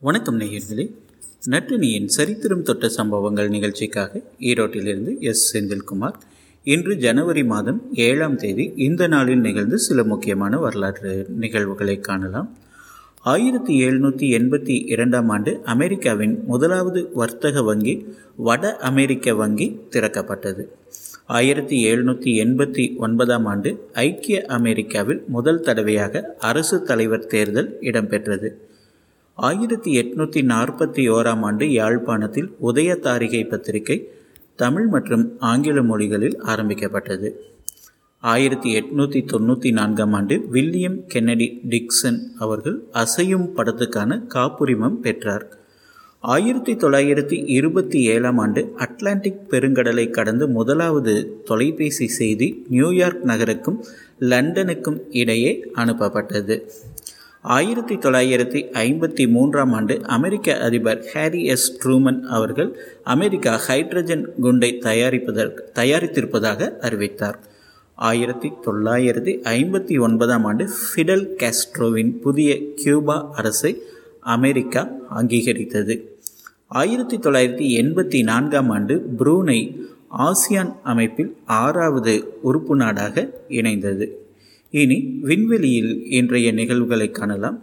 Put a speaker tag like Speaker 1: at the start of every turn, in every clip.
Speaker 1: வணக்கம் நேயர்களே. நட்டினியின் சரித்திரம் தொட்ட சம்பவங்கள் நிகழ்ச்சிக்காக ஈரோட்டிலிருந்து எஸ். செந்தில்குமார். இன்று ஜனவரி மாதம் ஏழாம் தேதி இந்த நாளில் நிகழ்ந்து சில முக்கியமான வரலாற்று நிகழ்வுகளை காணலாம். ஆயிரத்தி எழுநூற்றி எண்பத்தி இரண்டாம் ஆண்டு அமெரிக்காவின் முதலாவது வர்த்தக வங்கி வட அமெரிக்க வங்கி திறக்கப்பட்டது. ஆயிரத்தி எழுநூற்றி எண்பத்தி ஒன்பதாம் ஆண்டு ஐக்கிய அமெரிக்காவில் முதல் தடவையாக அரசு தலைவர் தேர்தல் இடம்பெற்றது. ஆயிரத்தி எட்நூற்றி நாற்பத்தி ஓராம் ஆண்டு யாழ்ப்பாணத்தில் உதய தாரிகை பத்திரிகை தமிழ் மற்றும் ஆங்கில மொழிகளில் ஆரம்பிக்கப்பட்டது. ஆயிரத்தி எட்நூற்றி தொண்ணூற்றி நான்காம் ஆண்டு வில்லியம் கென்னடி டிக்சன் அவர்கள் அசையும் படத்துக்கான காப்புரிமம் பெற்றார். ஆயிரத்தி தொள்ளாயிரத்தி இருபத்தி ஏழாம் ஆண்டு அட்லாண்டிக் பெருங்கடலை கடந்து முதலாவது தொலைபேசி செய்தி நியூயார்க் நகருக்கும் லண்டனுக்கும் இடையே அனுப்பப்பட்டது. ஆயிரத்தி தொள்ளாயிரத்தி ஐம்பத்தி மூன்றாம் ஆண்டு அமெரிக்க அதிபர் ஹாரி எஸ் ட்ரூமன் அவர்கள் அமெரிக்கா ஹைட்ரஜன் குண்டை தயாரிப்பதற்கு தயாரித்திருப்பதாக அறிவித்தார். ஆயிரத்தி தொள்ளாயிரத்தி ஐம்பத்தி ஒன்பதாம் ஆண்டு ஃபிடல் காஸ்ட்ரோவின் புதிய கியூபா அரசை அமெரிக்கா அங்கீகரித்தது. ஆயிரத்தி தொள்ளாயிரத்தி எண்பத்தி நான்காம் ஆண்டு புரூனை ஆசியான் அமைப்பில் ஆறாவது உறுப்பு நாடாக இணைந்தது. இனி விண்வெளியில் இன்றைய நிகழ்வுகளை காணலாம்.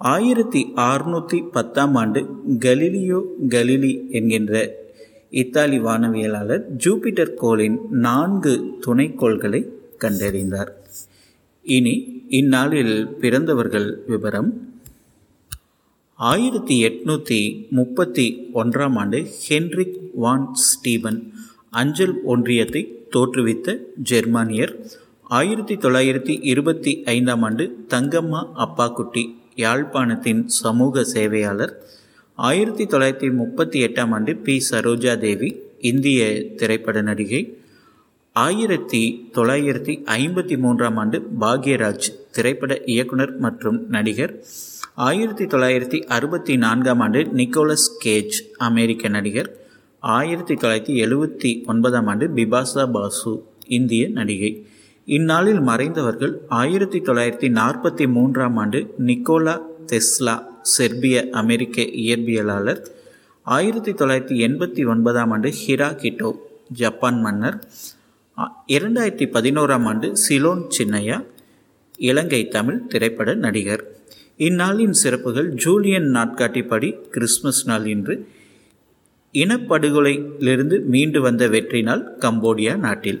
Speaker 1: ஆயிரத்தி அறுநூற்றி பத்தாம் ஆண்டு கலிலியோ கலிலி என்கின்ற இத்தாலி வானவியலாளர் ஜூபிட்டர் கோளின் நான்கு துணைக்கோள்களை கண்டறிந்தார். இனி இந்நாளில் பிறந்தவர்கள் விவரம் ஆயிரத்தி எட்நூற்றி முப்பத்தி ஒன்றாம் ஆண்டு ஹென்ரிக் வான் ஸ்டீபன் அஞ்சல் ஒன்றியத்தை தோற்றுவித்த ஜெர்மானியர் ஆயிரத்தி தொள்ளாயிரத்தி இருபத்தி ஐந்தாம் ஆண்டு தங்கம்மா அப்பாக்குட்டி யாழ்ப்பாணத்தின் சமூக சேவையாளர். ஆயிரத்தி தொள்ளாயிரத்தி முப்பத்தி எட்டாம் ஆண்டு பி. சரோஜா தேவி இந்திய திரைப்பட நடிகை. ஆயிரத்தி தொள்ளாயிரத்தி ஐம்பத்தி மூன்றாம் ஆண்டு பாக்யராஜ் திரைப்பட இயக்குனர் மற்றும் நடிகர். ஆயிரத்தி தொள்ளாயிரத்தி அறுபத்தி நான்காம் ஆண்டு நிக்கோலஸ் கேஜ் அமெரிக்க நடிகர். ஆயிரத்தி தொள்ளாயிரத்தி எழுபத்தி ஒன்பதாம் ஆண்டு பிபாசா பாசு இந்திய நடிகை. இந்நாளில் மறைந்தவர்கள் ஆயிரத்தி தொள்ளாயிரத்தி நாற்பத்தி மூன்றாம் ஆண்டு நிக்கோலா தெஸ்லா செர்பிய அமெரிக்க இயற்பியலாளர். ஆயிரத்தி தொள்ளாயிரத்தி எண்பத்தி ஒன்பதாம் ஆண்டு ஹிரா கிட்டோ ஜப்பான் மன்னர். இரண்டாயிரத்தி பதினோராம் ஆண்டு சிலோன் சின்னையா இலங்கை தமிழ் திரைப்பட நடிகர். இந்நாளின் சிறப்புகள் ஜூலியன் நாட்காட்டிப்படி கிறிஸ்மஸ் நாள் இன்று இனப்படுகொலையிலிருந்து மீண்டு வந்த வெற்றி நாள் கம்போடியா நாட்டில்.